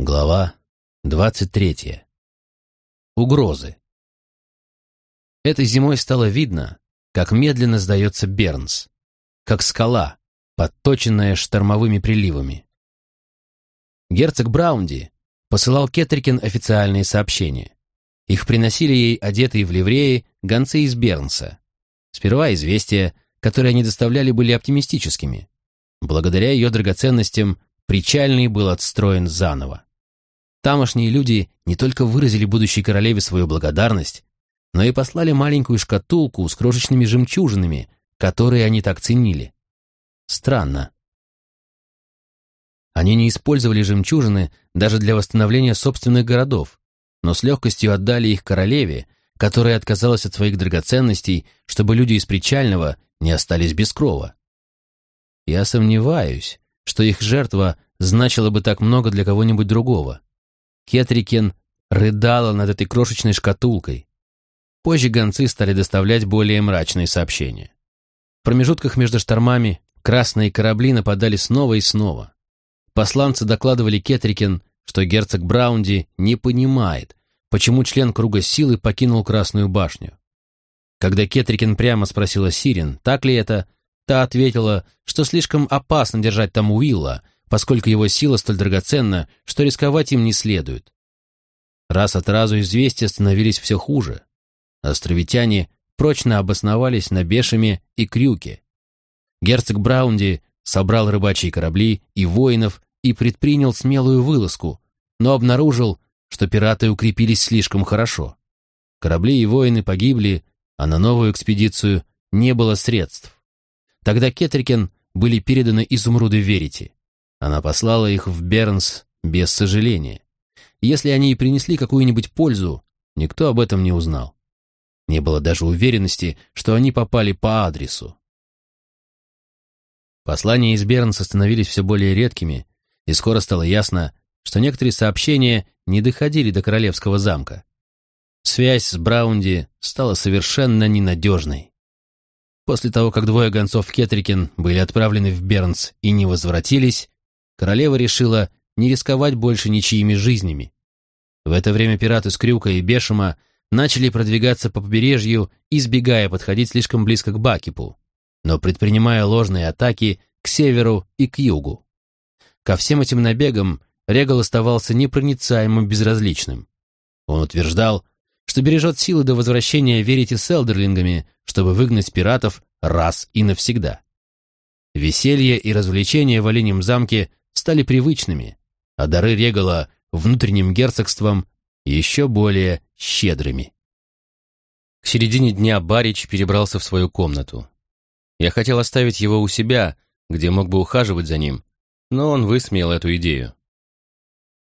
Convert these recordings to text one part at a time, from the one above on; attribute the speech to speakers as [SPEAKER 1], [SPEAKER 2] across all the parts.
[SPEAKER 1] Глава 23. Угрозы. Этой зимой стало видно, как медленно сдается Бернс, как скала, подточенная штормовыми приливами. Герцог Браунди посылал Кетрикин официальные сообщения. Их приносили ей одетые в ливреи гонцы из Бернса. Сперва известия, которые они доставляли, были оптимистическими. Благодаря ее драгоценностям Причальный был отстроен заново. Тамошние люди не только выразили будущей королеве свою благодарность, но и послали маленькую шкатулку с крошечными жемчужинами, которые они так ценили. Странно. Они не использовали жемчужины даже для восстановления собственных городов, но с легкостью отдали их королеве, которая отказалась от своих драгоценностей, чтобы люди из Причального не остались без крова. Я сомневаюсь, что их жертва значила бы так много для кого-нибудь другого. Кетрикен рыдала над этой крошечной шкатулкой. Позже гонцы стали доставлять более мрачные сообщения. В промежутках между штормами красные корабли нападали снова и снова. Посланцы докладывали Кетрикен, что герцог Браунди не понимает, почему член круга силы покинул Красную башню. Когда Кетрикен прямо спросила Сирин, так ли это, та ответила, что слишком опасно держать там Уилла, поскольку его сила столь драгоценна, что рисковать им не следует. Раз от разу известия становились все хуже. Островитяне прочно обосновались на Бешеме и Крюке. Герцог Браунди собрал рыбачьи корабли и воинов и предпринял смелую вылазку, но обнаружил, что пираты укрепились слишком хорошо. Корабли и воины погибли, а на новую экспедицию не было средств. Тогда Кетрикен были переданы изумруды Верити. Она послала их в Бернс без сожаления. Если они и принесли какую-нибудь пользу, никто об этом не узнал. Не было даже уверенности, что они попали по адресу. Послания из Бернса становились все более редкими, и скоро стало ясно, что некоторые сообщения не доходили до королевского замка. Связь с Браунди стала совершенно ненадежной. После того, как двое гонцов Кетрикин были отправлены в Бернс и не возвратились, королева решила не рисковать больше ничьими жизнями. В это время пираты с Крюка и Бешема начали продвигаться по побережью, избегая подходить слишком близко к Бакипу, но предпринимая ложные атаки к северу и к югу. Ко всем этим набегам Регал оставался непроницаемым безразличным. Он утверждал, что бережет силы до возвращения Верити с Элдерлингами, чтобы выгнать пиратов раз и навсегда. Веселье и развлечения в Оленем замке стали привычными, а дары Регала внутренним герцогством еще более щедрыми. К середине дня Барич перебрался в свою комнату. Я хотел оставить его у себя, где мог бы ухаживать за ним, но он высмеял эту идею.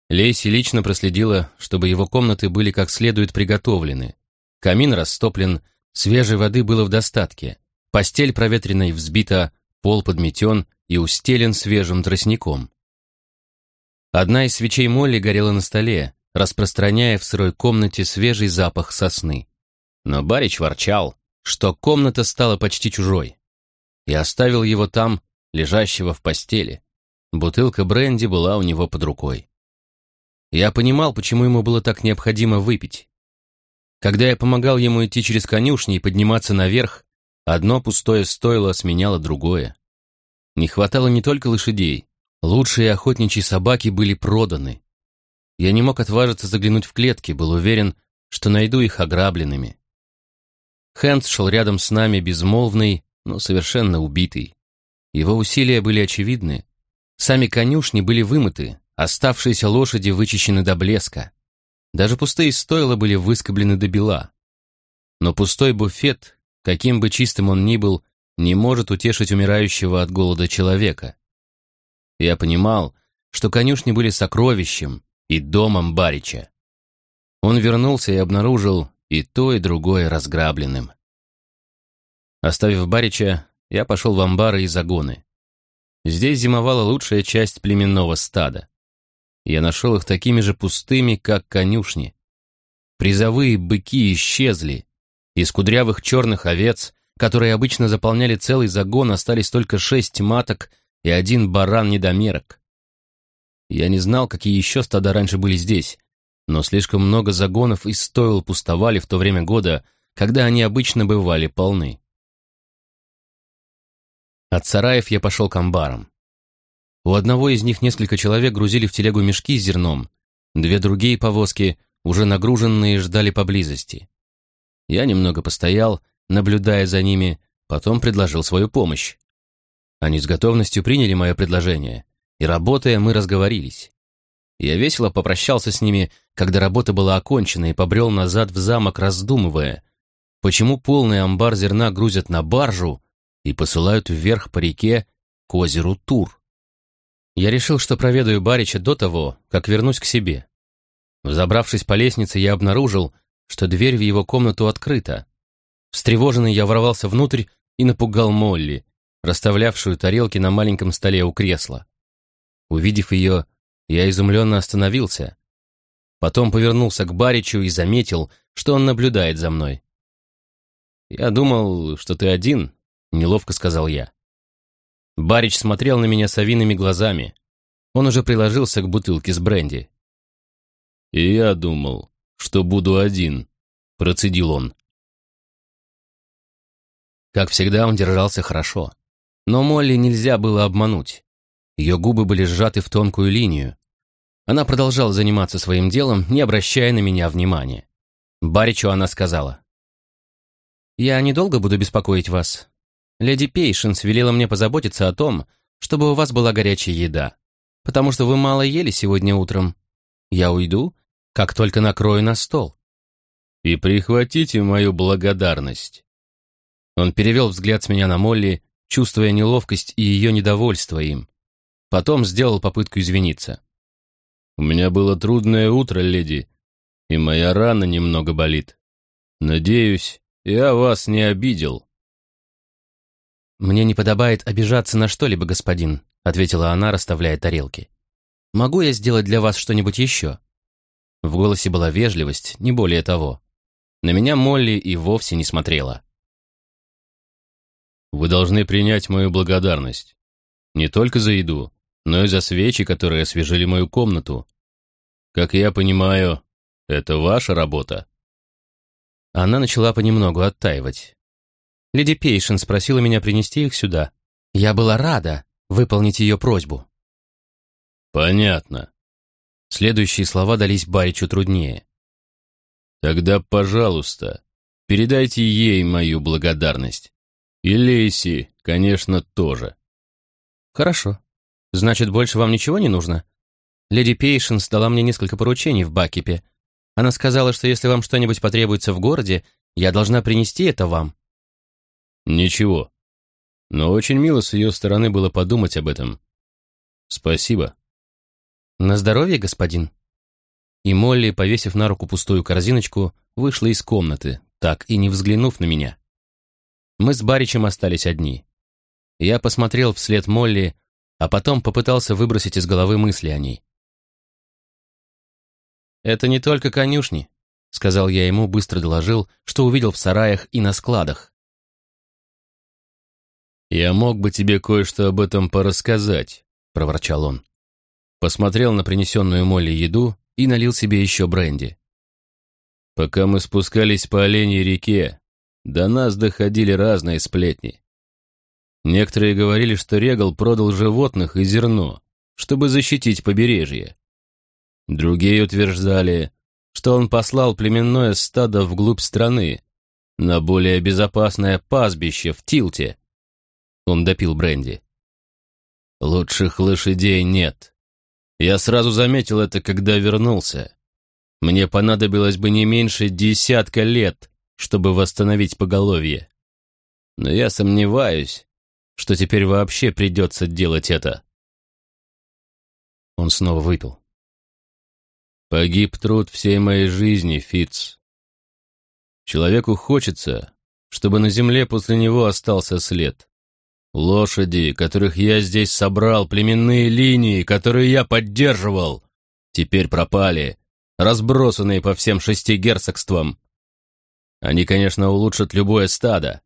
[SPEAKER 1] Лейси лично проследила, чтобы его комнаты были как следует приготовлены. Камин растоплен, свежей воды было в достатке, постель проветрена и взбита, пол подметен и устелен свежим тростником. Одна из свечей Молли горела на столе, распространяя в сырой комнате свежий запах сосны. Но Барич ворчал, что комната стала почти чужой. И оставил его там, лежащего в постели. Бутылка бренди была у него под рукой. Я понимал, почему ему было так необходимо выпить. Когда я помогал ему идти через конюшни и подниматься наверх, одно пустое стойло сменяло другое. Не хватало не только лошадей, Лучшие охотничьи собаки были проданы. Я не мог отважиться заглянуть в клетки, был уверен, что найду их ограбленными. Хэнс шел рядом с нами безмолвный, но совершенно убитый. Его усилия были очевидны. Сами конюшни были вымыты, оставшиеся лошади вычищены до блеска. Даже пустые стойла были выскоблены до бела. Но пустой буфет, каким бы чистым он ни был, не может утешить умирающего от голода человека. Я понимал, что конюшни были сокровищем и домом Барича. Он вернулся и обнаружил и то, и другое разграбленным. Оставив Барича, я пошел в амбары и загоны. Здесь зимовала лучшая часть племенного стада. Я нашел их такими же пустыми, как конюшни. Призовые быки исчезли. Из кудрявых черных овец, которые обычно заполняли целый загон, остались только шесть маток и один баран-недомерок. Я не знал, какие еще стада раньше были здесь, но слишком много загонов и стоил пустовали в то время года, когда они обычно бывали полны. От сараев я пошел к амбарам. У одного из них несколько человек грузили в телегу мешки с зерном, две другие повозки, уже нагруженные, ждали поблизости. Я немного постоял, наблюдая за ними, потом предложил свою помощь. Они с готовностью приняли мое предложение, и, работая, мы разговорились. Я весело попрощался с ними, когда работа была окончена, и побрел назад в замок, раздумывая, почему полный амбар зерна грузят на баржу и посылают вверх по реке к озеру Тур. Я решил, что проведаю Барича до того, как вернусь к себе. Взобравшись по лестнице, я обнаружил, что дверь в его комнату открыта. Встревоженный я ворвался внутрь и напугал Молли, расставлявшую тарелки на маленьком столе у кресла. Увидев ее, я изумленно остановился. Потом повернулся к Баричу и заметил, что он наблюдает за мной. «Я думал, что ты один», — неловко сказал я. Барич смотрел на меня совиными глазами. Он уже приложился к бутылке с бренди. «И я думал, что буду один», — процедил он. Как всегда, он держался хорошо. Но Молли нельзя было обмануть. Ее губы были сжаты в тонкую линию. Она продолжала заниматься своим делом, не обращая на меня внимания. Баричу она сказала. «Я недолго буду беспокоить вас. Леди Пейшенс велела мне позаботиться о том, чтобы у вас была горячая еда, потому что вы мало ели сегодня утром. Я уйду, как только накрою на стол». «И прихватите мою благодарность». Он перевел взгляд с меня на Молли, чувствуя неловкость и ее недовольство им. Потом сделал попытку извиниться. «У меня было трудное утро, леди, и моя рана немного болит. Надеюсь, я вас не обидел». «Мне не подобает обижаться на что-либо, господин», — ответила она, расставляя тарелки. «Могу я сделать для вас что-нибудь еще?» В голосе была вежливость, не более того. На меня Молли и вовсе не смотрела.
[SPEAKER 2] «Вы должны принять мою благодарность. Не только за еду, но и за свечи, которые освежили мою комнату. Как я понимаю, это ваша работа?»
[SPEAKER 1] Она начала понемногу оттаивать. Леди Пейшен спросила меня принести их сюда. Я была рада выполнить ее просьбу.
[SPEAKER 2] «Понятно».
[SPEAKER 1] Следующие слова дались Баричу труднее.
[SPEAKER 2] «Тогда, пожалуйста, передайте ей мою благодарность. И Лейси, конечно, тоже».
[SPEAKER 1] «Хорошо», Значит, больше вам ничего не нужно? Леди Пейшенс дала мне несколько поручений в Бакипе. Она сказала, что если вам что-нибудь потребуется в городе, я должна принести это вам.
[SPEAKER 2] Ничего. Но очень мило с ее стороны было подумать об этом. Спасибо.
[SPEAKER 1] На здоровье, господин. И Молли, повесив на руку пустую корзиночку, вышла из комнаты, так и не взглянув на меня. Мы с Баричем остались одни. Я посмотрел вслед Молли, а потом попытался выбросить из головы мысли о ней. «Это не только конюшни», — сказал я ему, быстро доложил, что увидел в сараях и на складах.
[SPEAKER 2] «Я мог бы тебе кое-что об этом порассказать», — проворчал он. Посмотрел на принесенную Молли еду и налил себе еще бренди. Пока мы спускались по Оленьей реке, до нас доходили разные сплетни. Некоторые говорили, что Регал продал животных и зерно, чтобы защитить побережье. Другие утверждали, что он послал племенное стадо вглубь страны, на более безопасное пастбище в Тилте. Он допил бренди. Лучших лошадей нет. Я сразу заметил это, когда вернулся. Мне понадобилось бы не меньше десятка лет, чтобы восстановить поголовье. Но я сомневаюсь, что теперь вообще придется делать это.
[SPEAKER 1] Он снова выпил.
[SPEAKER 2] Погиб труд всей моей жизни, Фиц. Человеку хочется, чтобы на земле после него остался след. Лошади, которых я здесь собрал, племенные линии, которые я поддерживал, теперь пропали, разбросанные по всем шести герцогствам. Они, конечно, улучшат любое стадо,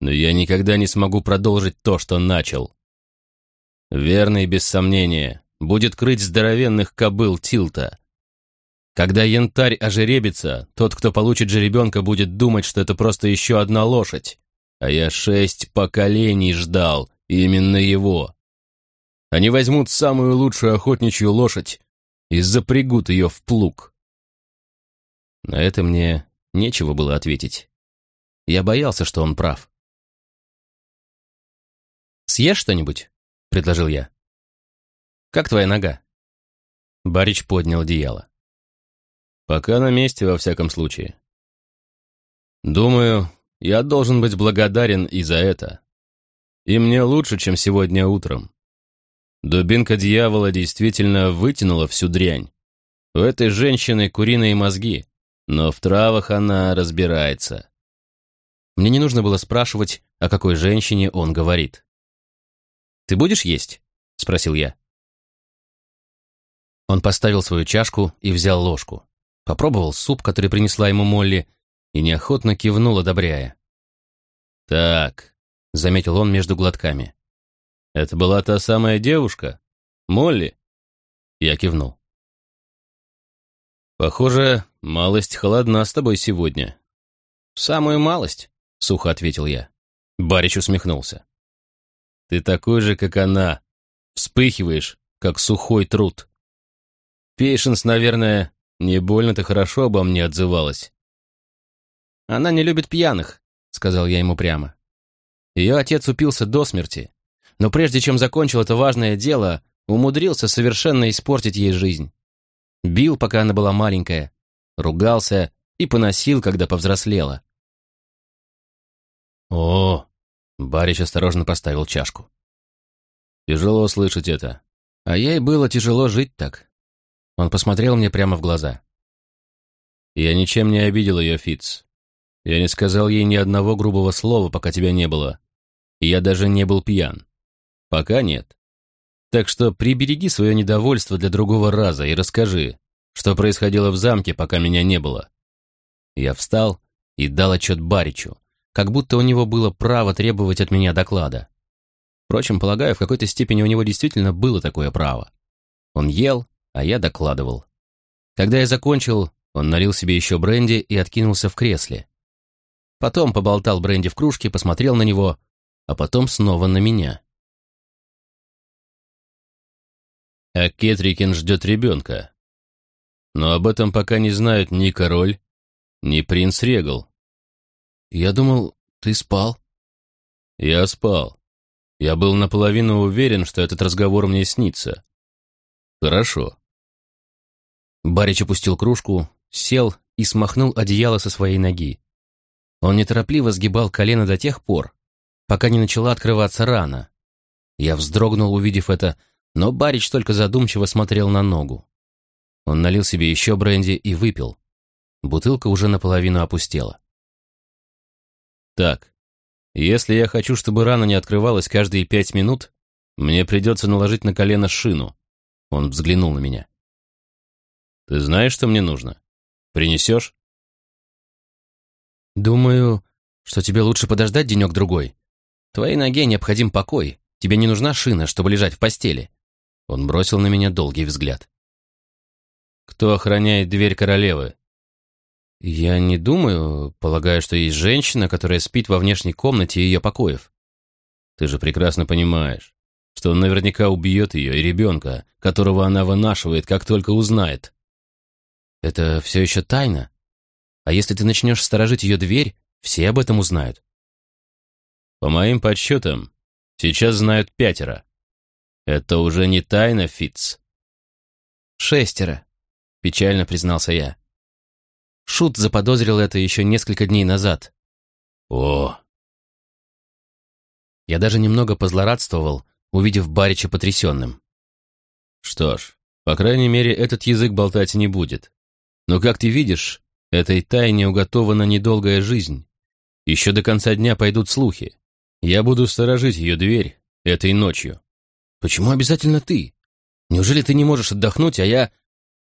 [SPEAKER 2] но я никогда не смогу продолжить то, что начал. Верный, без сомнения, будет крыть здоровенных кобыл Тилта. Когда янтарь ожеребится, тот, кто получит жеребенка, будет думать, что это просто еще одна лошадь. А я шесть поколений ждал именно его. Они возьмут самую лучшую охотничью лошадь и запрягут ее в плуг. На это мне нечего было ответить. Я боялся, что он прав. «Съешь что-нибудь?» — предложил я. «Как твоя нога?» Барич поднял одеяло. «Пока на месте, во всяком случае. Думаю, я должен быть благодарен и за это. И мне лучше, чем сегодня утром. Дубинка дьявола действительно вытянула всю дрянь. У этой женщины куриные мозги, но в травах она разбирается. Мне не нужно было спрашивать, о какой женщине он говорит. «Ты будешь есть?» — спросил я. Он поставил свою чашку и взял ложку. Попробовал суп, который принесла ему Молли, и неохотно кивнул, одобряя. «Так», — заметил он между глотками, это была та самая девушка? Молли?» Я кивнул. «Похоже, малость холодна с тобой сегодня». «Самую малость», — сухо ответил я. Барич усмехнулся. «Ты такой же, как она. Вспыхиваешь, как сухой труд. Пейшенс, наверное, не больно-то хорошо обо мне отзывалась». «Она не любит пьяных», — сказал я ему прямо. Ее отец упился до смерти, но прежде чем закончил это важное дело, умудрился совершенно испортить ей жизнь. Бил, пока она была маленькая, ругался и поносил, когда повзрослела. «О!» — Барич осторожно поставил чашку. «Тяжело слышать это. А ей было тяжело жить так». Он посмотрел мне прямо в глаза. «Я ничем не обидел ее, Фитц. Я не сказал ей ни одного грубого слова, пока тебя не было. И я даже не был пьян. Пока нет. Так что прибереги свое недовольство для другого раза и расскажи, что происходило в замке, пока меня не было. Я встал и дал отчет Баричу, как будто у него было право требовать от меня доклада. Впрочем, полагаю, в какой-то степени у него действительно было такое право. Он ел, а я докладывал. Когда я закончил, он налил себе еще бренди и откинулся в кресле. Потом поболтал бренди в кружке, посмотрел на него, а потом снова на меня. А Кетрикин ждет ребенка. Но об этом пока не знают ни король, ни принц Регал. Я думал, ты спал. Я спал. Я был наполовину уверен, что этот разговор мне снится. Хорошо. Барич опустил кружку, сел и смахнул одеяло со своей ноги. Он неторопливо сгибал колено до тех пор, пока не начала открываться рана. Я вздрогнул, увидев это, но Барич только задумчиво смотрел на ногу. Он налил себе еще бренди и выпил. Бутылка уже наполовину опустела. «Так, если я хочу, чтобы рана не открывалась каждые пять минут, мне придется наложить на колено шину». Он взглянул на меня. «Ты знаешь, что мне нужно? Принесешь?» «Думаю, что тебе лучше подождать денек-другой. Твоей ноге необходим покой. Тебе не нужна шина, чтобы лежать в постели. Он бросил на меня долгий взгляд. «Кто охраняет дверь королевы?» «Я не думаю. Полагаю, что есть женщина, которая спит во внешней комнате ее покоев». «Ты же прекрасно понимаешь, что он наверняка убьет ее и ребенка, которого она вынашивает, как только узнает». «Это все еще тайна. А если ты начнешь сторожить ее дверь, все об этом узнают». «По моим подсчетам, сейчас знают пятеро. Это уже не тайна, Фитц. Шестеро, печально признался я. Шут заподозрил это еще несколько дней назад. О! Я даже немного позлорадствовал, увидев Барича потрясенным. Что ж, по крайней мере, этот язык болтать не будет. Но, как ты видишь, этой тайне уготована недолгая жизнь. Еще до конца дня пойдут слухи. Я буду сторожить ее дверь этой ночью. Почему обязательно ты? Неужели ты не можешь отдохнуть, а я...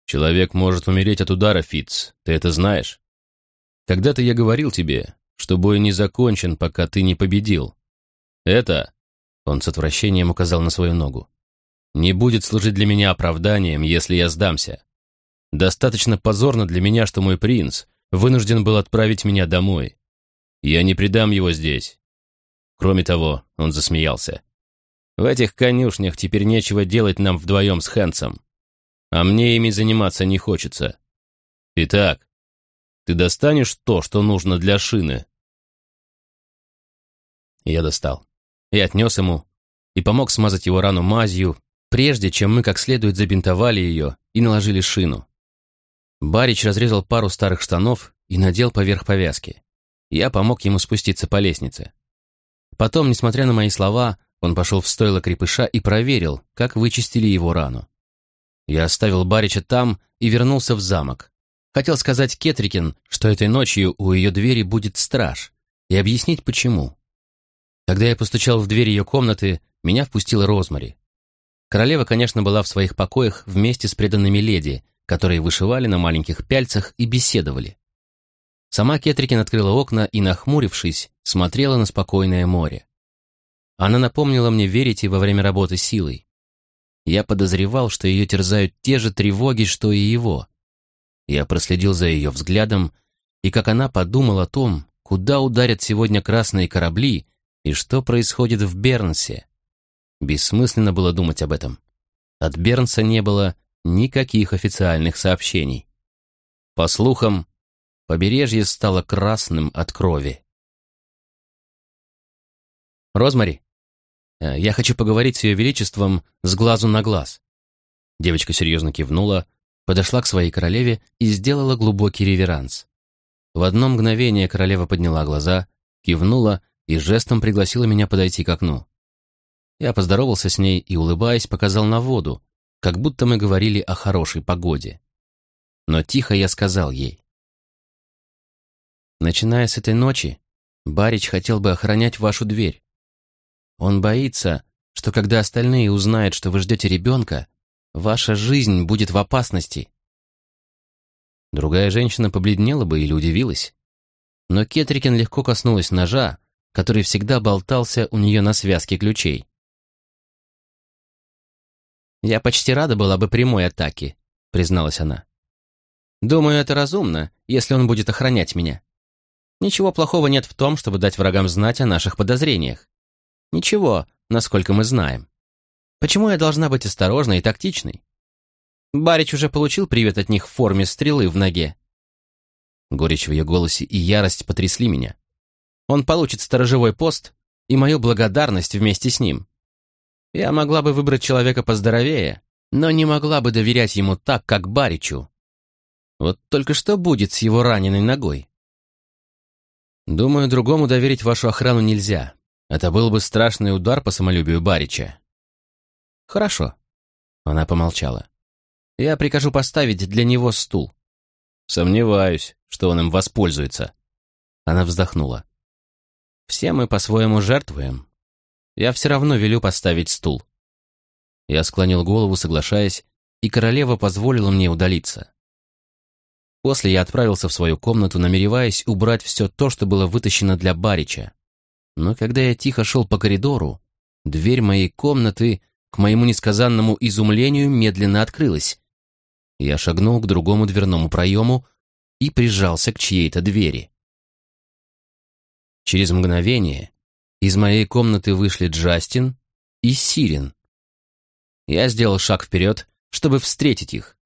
[SPEAKER 2] Человек может умереть от удара, Фиц. Ты это знаешь? Когда-то я говорил тебе, что бой не закончен, пока ты не победил. Это... Он с отвращением указал на свою ногу. не будет служить для меня оправданием, если я сдамся. Достаточно позорно для меня, что мой принц вынужден был отправить меня домой. Я не предам его здесь. Кроме того, он засмеялся. В этих конюшнях теперь нечего делать нам вдвоем с Хэнсом. А мне ими заниматься не хочется. Итак, ты достанешь то, что нужно для шины?» Я достал. И отнес ему, и помог смазать его рану мазью, прежде чем мы как следует забинтовали ее и наложили шину. Барич разрезал пару старых штанов и надел поверх повязки. Я помог ему спуститься по лестнице. Потом, несмотря на мои слова, он пошел в стойло крепыша и проверил, как вычистили его рану. Я оставил Барича там и вернулся в замок. Хотел сказать Кетрикин, что этой ночью у ее двери будет страж, и объяснить, почему. Когда я постучал в дверь ее комнаты, меня впустила Розмари. Королева, конечно, была в своих покоях вместе с преданными леди, которые вышивали на маленьких пяльцах и беседовали. Сама Кетрикин открыла окна и, нахмурившись, смотрела на спокойное море. Она напомнила мне верить и во время работы силой. Я подозревал, что ее терзают те же тревоги, что и его. Я проследил за ее взглядом, и как она подумала о том, куда ударят сегодня красные корабли и что происходит в Бернсе. Бессмысленно было думать об этом. От Бернса не было никаких официальных сообщений. По слухам, Побережье стало красным от крови. «Розмари, я хочу поговорить с Ее Величеством с глазу на глаз». Девочка серьезно кивнула, подошла к своей королеве и сделала глубокий реверанс. В одно мгновение королева подняла глаза, кивнула и жестом пригласила меня подойти к окну. Я поздоровался с ней и, улыбаясь, показал на воду, как будто мы говорили о хорошей погоде. Но тихо я сказал ей. Начиная с этой ночи, Барич хотел бы охранять вашу дверь. Он боится, что когда остальные узнают, что вы ждете ребенка, ваша жизнь будет в опасности. Другая женщина побледнела бы или удивилась. Но Кетрикин легко коснулась ножа, который всегда болтался у нее на связке ключей. «Я почти рада была бы прямой атаке», — призналась она. «Думаю, это разумно, если он будет охранять меня. Ничего плохого нет в том, чтобы дать врагам знать о наших подозрениях. Ничего, насколько мы знаем. Почему я должна быть осторожной и тактичной? Барич уже получил привет от них в форме стрелы в ноге. Горечь в ее голосе и ярость потрясли меня. Он получит сторожевой пост и мою благодарность вместе с ним. Я могла бы выбрать человека поздоровее, но не могла бы доверять ему так, как Баричу. Вот только что будет с его раненой ногой? Думаю, другому доверить вашу охрану нельзя. Это был бы страшный удар по самолюбию Барича. Хорошо. Она помолчала. Я прикажу поставить для него стул. Сомневаюсь, что он им воспользуется. Она вздохнула. Все мы по-своему жертвуем. Я все равно велю поставить стул. Я склонил голову, соглашаясь, и королева позволила мне удалиться. После я отправился в свою комнату, намереваясь убрать все то, что было вытащено для Барича. Но когда я тихо шел по коридору, дверь моей комнаты, к моему несказанному изумлению, медленно открылась. Я шагнул к другому дверному проему и прижался к чьей-то двери. Через мгновение из моей комнаты вышли Джастин и Сирин. Я сделал шаг вперед, чтобы встретить их.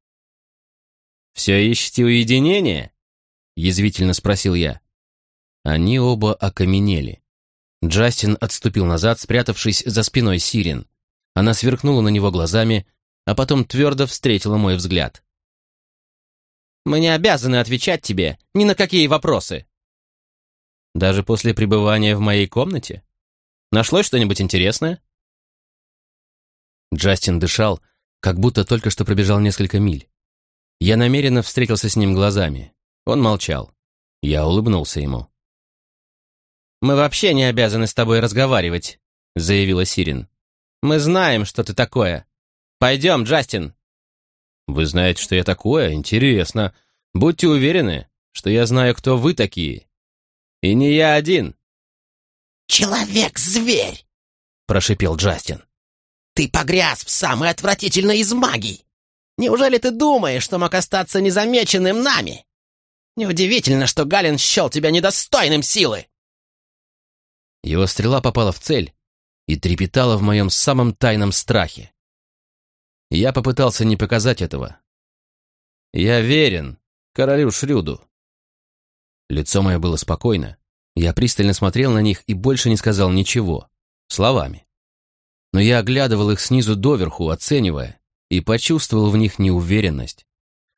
[SPEAKER 2] «Все ищете уединение?» — язвительно спросил я. Они оба окаменели. Джастин отступил назад, спрятавшись за спиной Сирин. Она сверкнула на него глазами, а потом твердо встретила мой взгляд. «Мы не обязаны отвечать тебе ни на какие вопросы!» «Даже после пребывания в моей комнате? Нашлось что-нибудь интересное?» Джастин дышал, как будто только что пробежал несколько миль. Я намеренно встретился с ним глазами. Он молчал. Я улыбнулся ему. «Мы вообще не обязаны с тобой разговаривать», — заявила Сирин. «Мы знаем, что ты такое. Пойдем, Джастин». «Вы знаете, что я такое? Интересно. Будьте уверены, что я знаю, кто вы такие. И не я один».
[SPEAKER 3] «Человек-зверь!»
[SPEAKER 2] — прошипел Джастин.
[SPEAKER 3] Ты погряз в самой отвратительной из магий! Неужели ты думаешь, что мог остаться незамеченным нами? Неудивительно, что Галин счел тебя недостойным силы!»
[SPEAKER 1] Его стрела попала в цель и трепетала в моем самом тайном страхе. Я попытался не показать этого. Я верен королю Шрюду. Лицо мое было спокойно. Я пристально смотрел на них и больше не сказал ничего, словами. Но я оглядывал их снизу доверху, оценивая, и почувствовал в них неуверенность.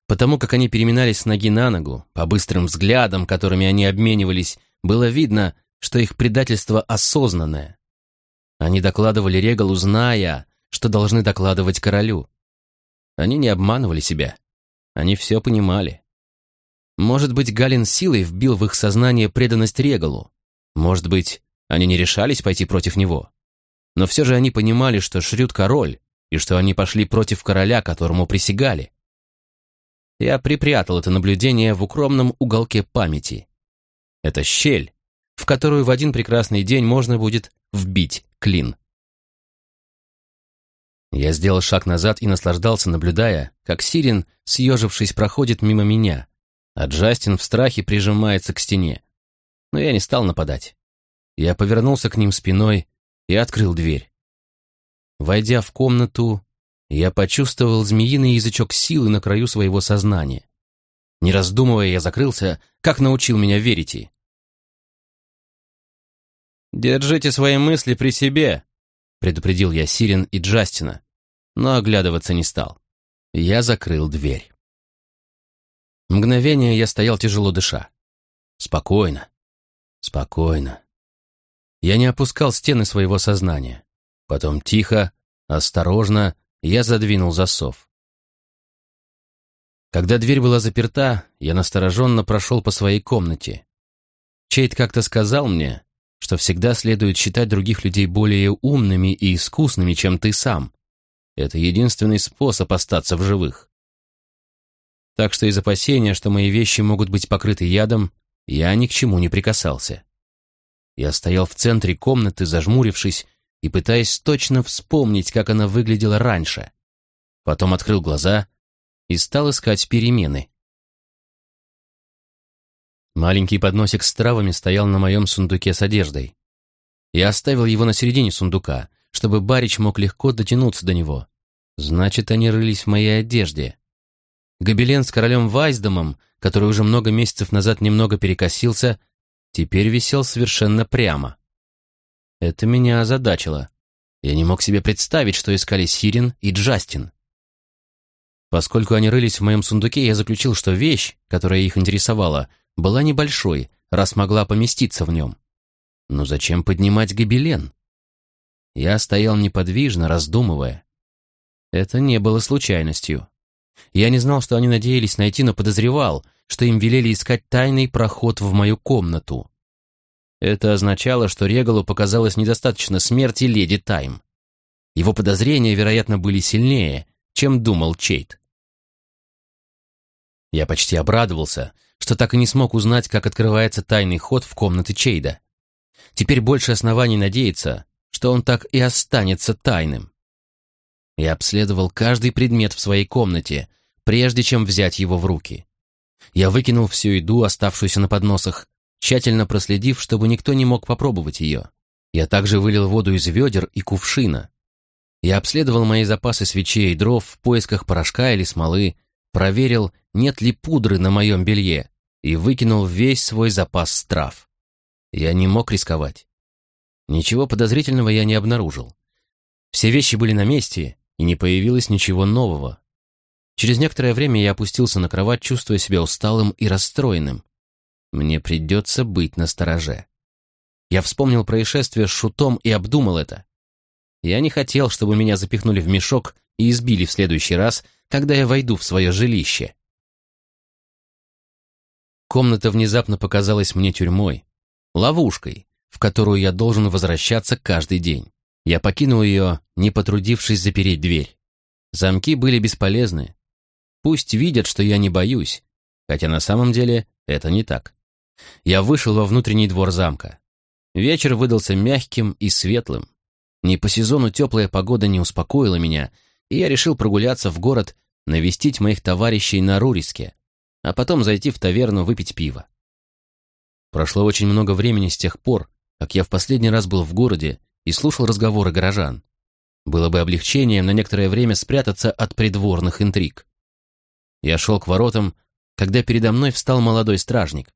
[SPEAKER 1] Потому как они переминались с ноги на ногу, по быстрым взглядам, которыми они обменивались, было видно, что их предательство осознанное. Они докладывали Регалу, зная, что должны докладывать королю. Они не обманывали себя. Они все понимали. Может быть, Галин силой вбил в их сознание преданность Регалу. Может быть, они не решались пойти против него. Но все же они понимали, что Шрюд король, и что они пошли против короля, которому присягали. Я припрятал это наблюдение в укромном уголке памяти. Это щель, в которую в один прекрасный день можно будет вбить клин. Я сделал шаг назад и наслаждался, наблюдая, как Сирин, съежившись, проходит мимо меня, а Джастин в страхе прижимается к стене. Но я не стал нападать. Я повернулся к ним спиной и открыл дверь. Войдя в комнату, я почувствовал змеиный язычок силы на краю своего сознания. Не раздумывая, я закрылся, как научил меня Верити. «Держите свои мысли при себе», — предупредил я Сирен и Джастина, но оглядываться не стал. Я закрыл дверь. Мгновение я стоял тяжело дыша. Спокойно, спокойно. Я не опускал стены своего сознания. Потом тихо, осторожно я задвинул засов. Когда дверь была заперта, я настороженно прошел по своей комнате. Чейд как-то сказал мне, что всегда следует считать других людей более умными и искусными, чем ты сам. Это единственный способ остаться в живых. Так что из опасения, что мои вещи могут быть покрыты ядом, я ни к чему не прикасался. Я стоял в центре комнаты, зажмурившись и пытаясь точно вспомнить, как она выглядела раньше. Потом открыл глаза и стал искать перемены. Маленький подносик с травами стоял на моем сундуке с одеждой. Я оставил его на середине сундука, чтобы Барич мог легко дотянуться до него. Значит, они рылись в моей одежде. Гобелен с королем Вайсдомом, который уже много месяцев назад немного перекосился, теперь висел совершенно прямо. Это меня озадачило. Я не мог себе представить, что искали Сирин и Джастин. Поскольку они рылись в моем сундуке, я заключил, что вещь, которая их интересовала, была небольшой, раз могла поместиться в нем. Но зачем поднимать гобелен? Я стоял неподвижно, раздумывая. Это не было случайностью. Я не знал, что они надеялись найти, но подозревал, что им велели искать тайный проход в мою комнату. Это означало, что Регалу показалось недостаточно смерти леди Тайм. Его подозрения, вероятно, были сильнее, чем думал Чейт. Я почти обрадовался, что так и не смог узнать, как открывается тайный ход в комнаты Чейда. Теперь больше оснований надеяться, что он так и останется тайным. Я обследовал каждый предмет в своей комнате, прежде чем взять его в руки. Я выкинул всю еду, оставшуюся на подносах, тщательно проследив, чтобы никто не мог попробовать ее. Я также вылил воду из ведер и кувшина. Я обследовал мои запасы свечей и дров в поисках порошка или смолы, проверил, нет ли пудры на моем белье, и выкинул весь свой запас трав. Я не мог рисковать. Ничего подозрительного я не обнаружил. Все вещи были на месте, и не появилось ничего нового. Через некоторое время я опустился на кровать, чувствуя себя усталым и расстроенным. Мне придется быть настороже. Я вспомнил происшествие с Шутом и обдумал это. Я не хотел, чтобы меня запихнули в мешок и избили в следующий раз, когда я войду в свое жилище. Комната внезапно показалась мне тюрьмой, ловушкой, в которую я должен возвращаться каждый день. Я покинул ее, не потрудившись запереть дверь. Замки были бесполезны. Пусть видят, что я не боюсь, хотя на самом деле это не так. Я вышел во внутренний двор замка. Вечер выдался мягким и светлым. Не по сезону теплая погода не успокоила меня, и я решил прогуляться в город, навестить моих товарищей на Руриске, а потом зайти в таверну выпить пиво. Прошло очень много времени с тех пор, как я в последний раз был в городе и слушал разговоры горожан. Было бы облегчением на некоторое время спрятаться от придворных интриг. Я шел к воротам, когда передо мной встал молодой стражник.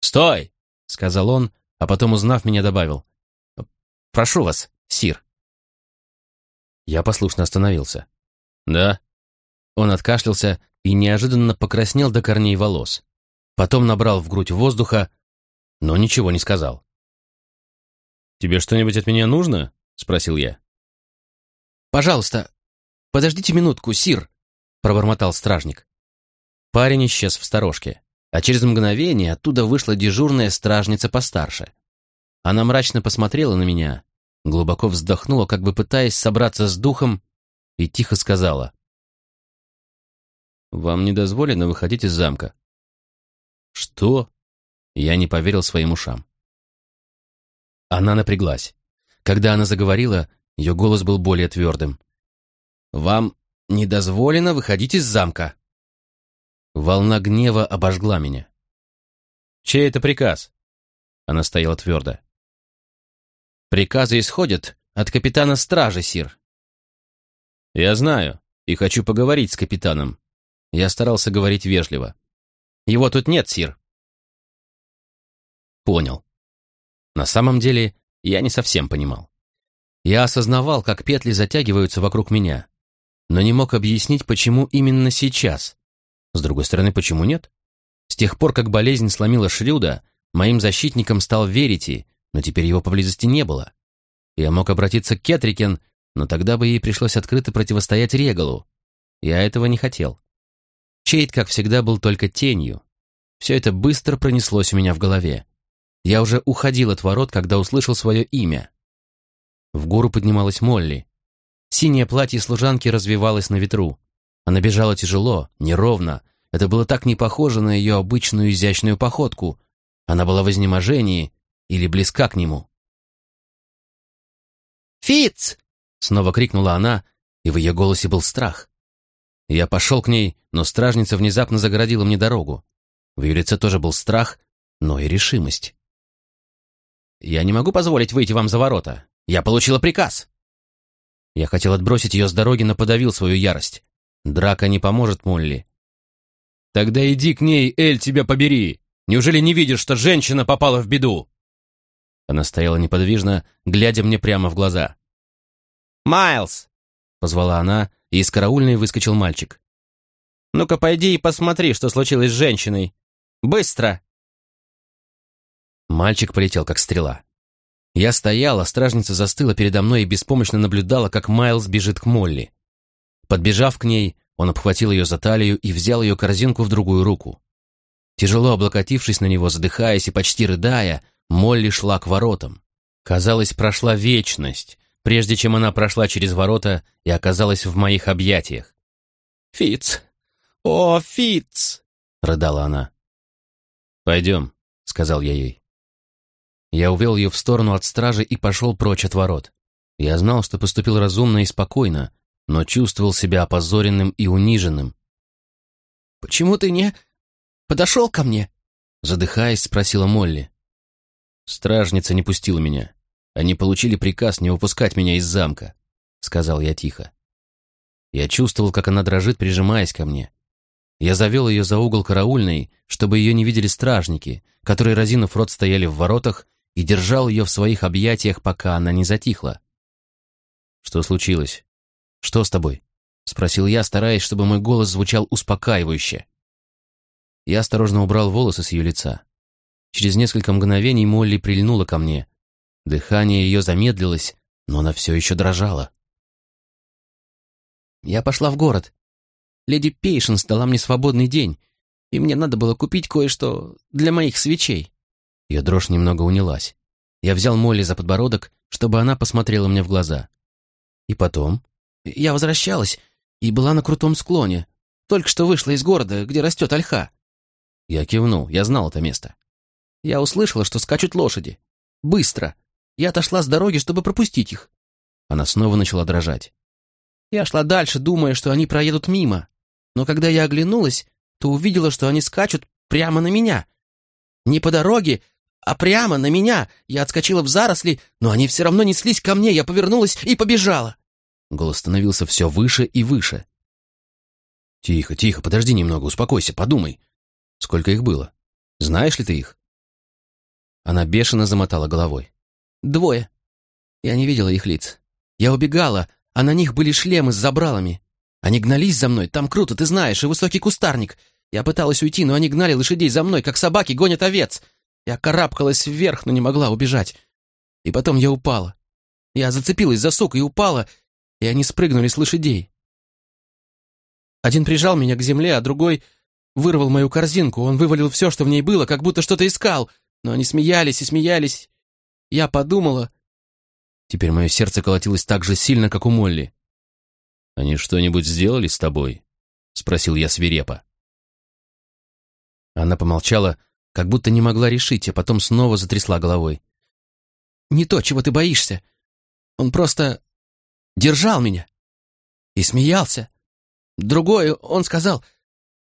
[SPEAKER 1] «Стой!» — сказал он, а потом, узнав меня, добавил. «Прошу вас, сир». Я послушно остановился. «Да?» Он откашлялся и неожиданно покраснел до корней волос. Потом набрал в грудь воздуха, но ничего не сказал. «Тебе что-нибудь от меня нужно?» — спросил я. «Пожалуйста, подождите минутку, сир», — пробормотал стражник. Парень исчез в сторожке, а через мгновение оттуда вышла дежурная стражница постарше. Она мрачно посмотрела на меня, глубоко вздохнула, как бы пытаясь собраться с духом, и тихо сказала. «Вам не дозволено выходить из замка». «Что?» Я не поверил своим ушам. Она напряглась. Когда она заговорила, ее голос был более твердым. «Вам не дозволено выходить из замка». Волна гнева обожгла меня. «Чей это приказ?» Она стояла твердо. «Приказы исходят от капитана стражи, сир». «Я знаю и хочу поговорить с капитаном». Я старался говорить вежливо. «Его тут нет, сир». Понял. На самом деле, я не совсем понимал. Я осознавал, как петли затягиваются вокруг меня, но не мог объяснить, почему именно сейчас. С другой стороны, почему нет? С тех пор, как болезнь сломила Шрюда, моим защитником стал Верити, но теперь его поблизости не было. Я мог обратиться к Кетрикен, но тогда бы ей пришлось открыто противостоять Регалу. Я этого не хотел. Чейд, как всегда, был только тенью. Все это быстро пронеслось у меня в голове. Я уже уходил от ворот, когда услышал свое имя. В гору поднималась Молли. Синее платье служанки развивалось на ветру. Она бежала тяжело, неровно. Это было так не похоже на ее обычную изящную походку. Она была в изнеможении или близка к нему.
[SPEAKER 3] «Фиц!»
[SPEAKER 1] — снова крикнула она, и в ее голосе был страх. Я пошел к ней, но стражница внезапно загородила мне дорогу. В ее лице тоже был страх, но и решимость. Я не могу позволить выйти вам за ворота. Я получила приказ. Я хотел отбросить ее с дороги, но подавил свою ярость. Драка не поможет Молли. Тогда иди к ней, Эль, тебя побери. Неужели не видишь, что женщина попала в беду? Она стояла неподвижно, глядя мне прямо в глаза.
[SPEAKER 3] «Майлз!» — позвала она, и из караульной выскочил мальчик. «Ну-ка, пойди и посмотри, что случилось с женщиной. Быстро!»
[SPEAKER 1] Мальчик полетел, как стрела. Я стояла, стражница застыла передо мной и беспомощно наблюдала, как Майлз бежит к Молли. Подбежав к ней, он обхватил ее за талию и взял ее корзинку в другую руку. Тяжело облокотившись на него, задыхаясь и почти рыдая, Молли шла к воротам. Казалось, прошла вечность, прежде чем она прошла через ворота и оказалась в моих объятиях.
[SPEAKER 3] «Фиц! О, Фиц!» — рыдала она.
[SPEAKER 1] «Пойдем», — сказал я ей. Я увел ее в сторону от стражи и пошел прочь от ворот. Я знал, что поступил разумно и спокойно, но чувствовал себя опозоренным и униженным.
[SPEAKER 3] «Почему ты не подошел ко мне?»
[SPEAKER 1] Задыхаясь, спросила Молли. «Стражница не пустила меня. Они получили приказ не выпускать меня из замка», — сказал я тихо. Я чувствовал, как она дрожит, прижимаясь ко мне. Я завел ее за угол караульной, чтобы ее не видели стражники, которые, разинув рот, стояли в воротах и держал ее в своих объятиях, пока она не затихла. «Что случилось? Что с тобой?» — спросил я, стараясь, чтобы мой голос звучал успокаивающе. Я осторожно убрал волосы с ее лица. Через несколько мгновений Молли прильнула ко мне. Дыхание ее замедлилось, но она все еще дрожала. «Я пошла в город. Леди Пейшенс дала мне свободный день, и мне надо было купить кое-что для моих свечей. Ее дрожь немного унялась. Я взял Молли за подбородок, чтобы она посмотрела мне в глаза. И потом... Я возвращалась и была на крутом склоне. Только что вышла из города, где растет ольха. Я кивнул, я знал это место. Я услышала, что скачут лошади. Быстро. Я отошла с дороги, чтобы пропустить их.
[SPEAKER 3] Она снова начала дрожать. Я шла дальше, думая, что они проедут мимо. Но когда я оглянулась, то увидела, что они скачут прямо на меня. Не по дороге, а прямо на меня. Я отскочила в заросли, но они все равно неслись ко мне. Я повернулась и побежала. Голос становился все выше и выше.
[SPEAKER 1] «Тихо, тихо, подожди немного, успокойся, подумай. Сколько их было? Знаешь ли ты их?»
[SPEAKER 3] Она бешено замотала головой. «Двое. Я не видела их лиц. Я убегала, а на них были шлемы с забралами. Они гнались за мной, там круто, ты знаешь, и высокий кустарник. Я пыталась уйти, но они гнали лошадей за мной, как собаки гонят овец. Я карабкалась вверх, но не могла убежать. И потом я упала. Я зацепилась за сук и упала, и они спрыгнули с лошадей. Один прижал меня к земле, а другой вырвал мою корзинку. Он вывалил все, что в ней было, как будто что-то искал. Но они смеялись и смеялись. Я подумала... Теперь мое сердце колотилось так же сильно, как у Молли.
[SPEAKER 1] «Они что-нибудь сделали с тобой?» — спросил я свирепо.
[SPEAKER 3] Она помолчала, как будто не могла решить, а потом снова затрясла головой. «Не то, чего ты боишься. Он просто держал меня и смеялся. Другое он сказал...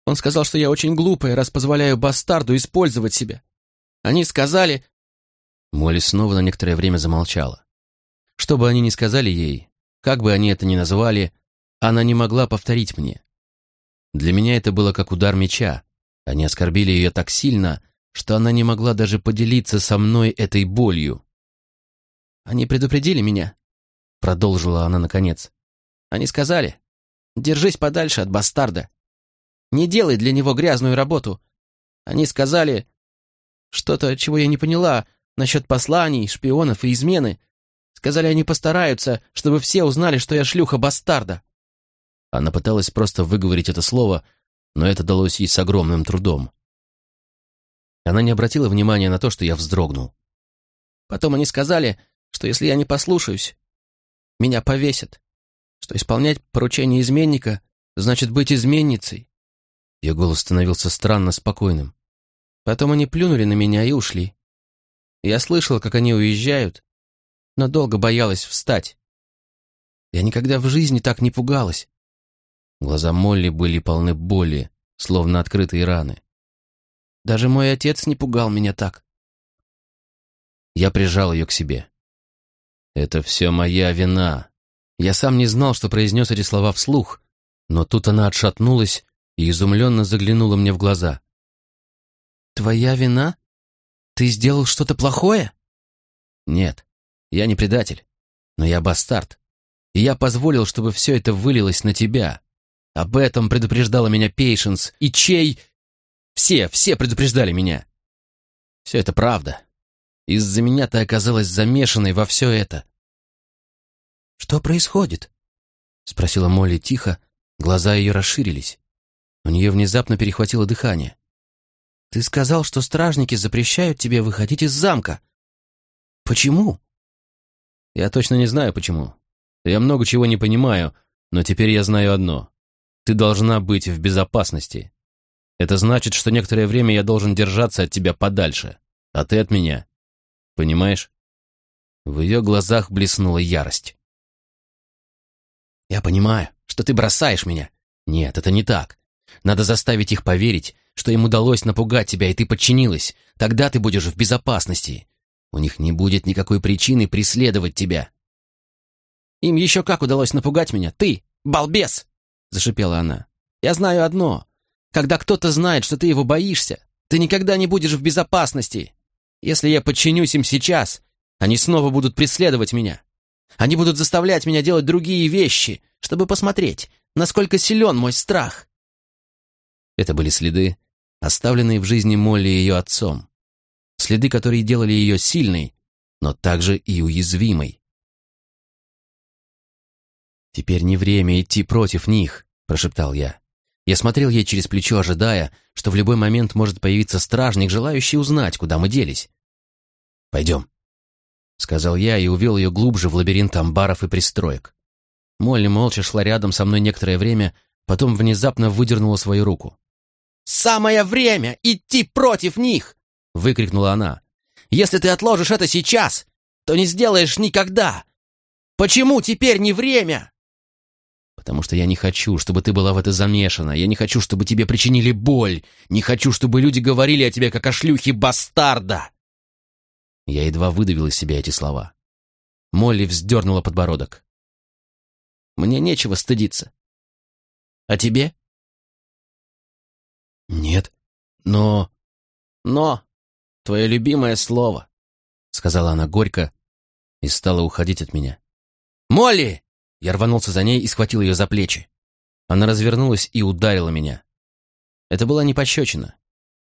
[SPEAKER 3] Он сказал, что я очень глупая, раз позволяю бастарду использовать себя. Они сказали...» Молли снова на некоторое время замолчала. Что бы они ни сказали ей, как бы они это ни назвали, она не могла повторить мне. Для меня это было как удар меча. Они оскорбили ее так сильно, что она не могла даже поделиться со мной этой болью. «Они предупредили меня», — продолжила она наконец. «Они сказали, держись подальше от бастарда. Не делай для него грязную работу. Они сказали что-то, чего я не поняла, насчет посланий, шпионов и измены. Сказали, они постараются, чтобы все узнали, что я шлюха бастарда». Она пыталась просто выговорить это слово, но это далось ей с огромным трудом. Она не обратила внимания на то, что я вздрогнул. Потом они сказали, что если я не послушаюсь, меня повесят, что исполнять поручение изменника значит быть изменницей. Ее голос становился странно спокойным. Потом они плюнули на меня и ушли. Я слышала, как они уезжают, но долго боялась встать. Я никогда в жизни так не пугалась. Глаза Молли были полны боли, словно открытые раны. Даже мой отец не пугал меня так. Я прижал ее к себе. «Это все моя вина». Я сам не знал, что произнес эти слова вслух, но тут она отшатнулась и изумленно заглянула мне в глаза. «Твоя вина? Ты сделал что-то плохое?» «Нет, я не предатель, но я бастард, и я позволил, чтобы все это вылилось на тебя. Об этом предупреждала меня Пейшенс, и чей все, все предупреждали меня. Все это правда. Из-за меня ты оказалась замешанной во все это. «Что происходит?» — спросила Молли тихо, глаза ее расширились. У нее внезапно перехватило дыхание. «Ты сказал, что стражники запрещают тебе выходить из замка. Почему?» «Я точно не знаю, почему. Я много чего не понимаю, но теперь я знаю одно. Ты должна быть в безопасности. Это значит, что некоторое время я должен держаться от тебя подальше, а ты от меня. Понимаешь? В ее глазах блеснула ярость. Я понимаю, что ты бросаешь меня. Нет, это не так. Надо заставить их поверить, что им удалось напугать тебя, и ты подчинилась. Тогда ты будешь в безопасности. У них не будет никакой причины преследовать тебя. Им еще как удалось напугать меня. Ты, балбес! Зашипела она. Я знаю одно. Когда кто-то знает, что ты его боишься, ты никогда не будешь в безопасности. Если я подчинюсь им сейчас, они снова будут преследовать меня. Они будут заставлять меня делать другие вещи, чтобы посмотреть, насколько силен мой страх. Это были следы, оставленные в жизни Молли ее отцом. Следы, которые делали ее сильной, но также и уязвимой. «Теперь не время идти против них», — прошептал я. Я смотрел ей через плечо, ожидая, что в любой момент может появиться стражник, желающий узнать, куда мы делись. «Пойдем», — сказал я и увел ее глубже в лабиринт амбаров и пристроек. Молли молча шла рядом со мной некоторое время, потом внезапно выдернула свою руку. «Самое время идти против них!» — выкрикнула она. «Если ты отложишь это сейчас, то не сделаешь никогда!» Почему теперь не время?»
[SPEAKER 1] «Потому что я не хочу, чтобы ты была в это замешана. Я не хочу, чтобы тебе причинили боль. Не хочу, чтобы люди говорили о тебе, как о шлюхе бастарда!» Я едва выдавил из себя эти слова. Молли вздернула подбородок. «Мне нечего стыдиться. А тебе?» «Нет, но...» «Но» — твое любимое слово, — сказала она горько и стала уходить от меня. «Молли!» Я рванулся за ней и схватил ее за плечи. Она развернулась и ударила меня. Это была не пощечина.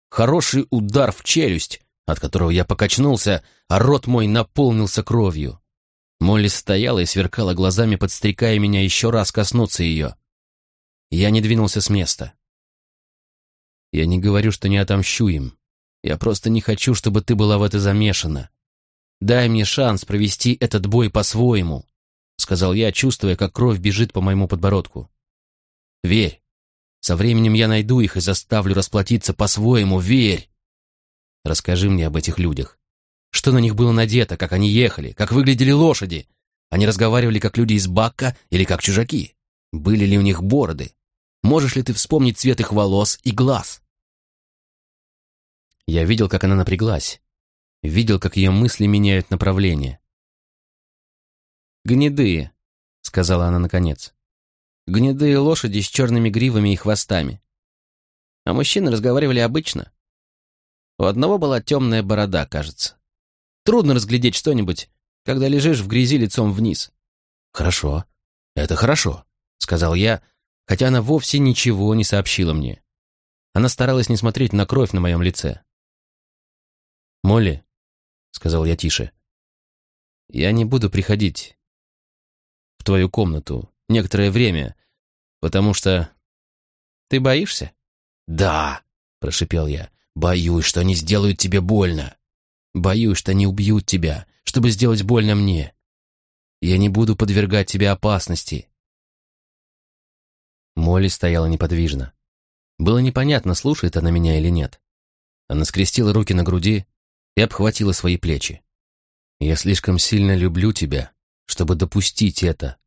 [SPEAKER 1] Хороший удар в челюсть, от которого я покачнулся, а рот мой наполнился кровью. Молли стояла и сверкала глазами, подстрекая меня еще раз коснуться ее. Я не двинулся с места. Я не говорю, что не отомщу им. Я просто не хочу, чтобы ты была в это замешана. Дай мне шанс провести этот бой по-своему, сказал я, чувствуя, как кровь бежит по моему подбородку. Верь. Со временем я найду их и заставлю расплатиться по-своему, верь. Расскажи мне об этих людях. Что на них было надето, как они ехали, как выглядели лошади? Они разговаривали как люди из Бакка или как чужаки? Были ли у них бороды? Можешь ли ты вспомнить цвет их волос и глаз? Я видел, как она напряглась. Видел, как ее мысли меняют направление. «Гнедые», — сказала она наконец. «Гнедые лошади с черными гривами и хвостами. А мужчины разговаривали обычно. У одного была темная борода, кажется. Трудно разглядеть что-нибудь, когда лежишь в грязи лицом вниз». «Хорошо, это хорошо», — сказал я, хотя она вовсе ничего не сообщила мне. Она старалась не смотреть на кровь на моем лице. «Молли», — сказал я тише, — «я не буду приходить в твою комнату некоторое время, потому что...» «Ты боишься?»
[SPEAKER 3] «Да», — прошипел я, — «боюсь, что они сделают тебе больно.
[SPEAKER 1] Боюсь, что они убьют тебя, чтобы сделать больно мне. Я не буду подвергать тебя опасности». Молли стояла неподвижно. Было непонятно, слушает она меня или нет. Она скрестила руки на груди и обхватила свои плечи. «Я слишком сильно люблю тебя, чтобы допустить это».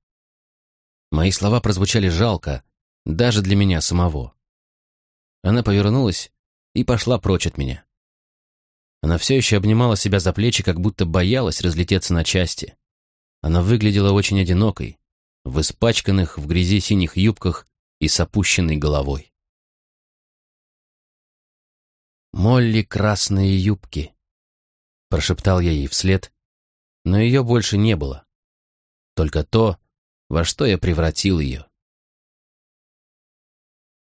[SPEAKER 1] Мои слова прозвучали жалко, даже для меня самого. Она повернулась и пошла прочь от меня. Она все еще обнимала себя за плечи, как будто боялась разлететься на части. Она выглядела очень одинокой, в испачканных в грязи синих юбках и с опущенной головой. Молли красные юбки прошептал я ей вслед, но ее больше не было. Только то, во что я превратил ее.